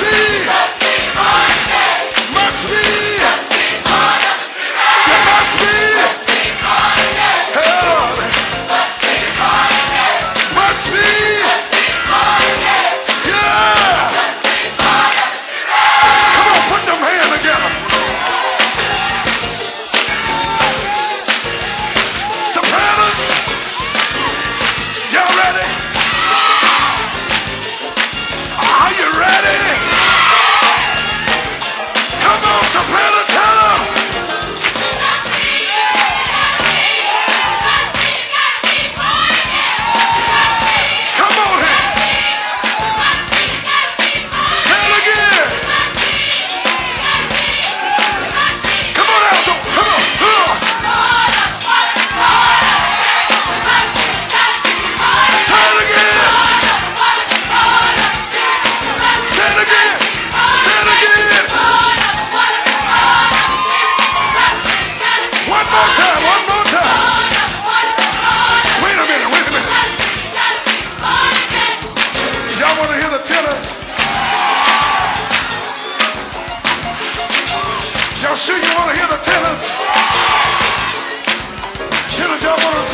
Bitch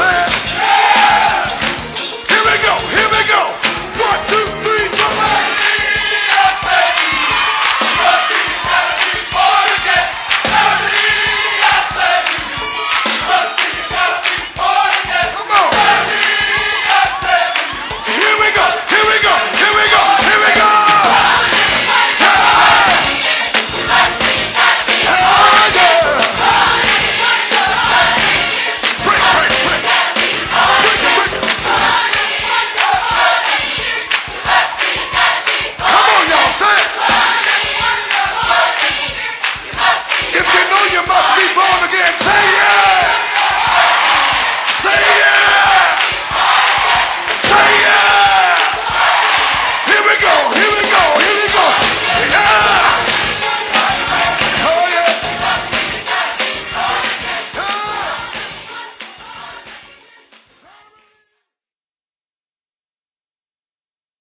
say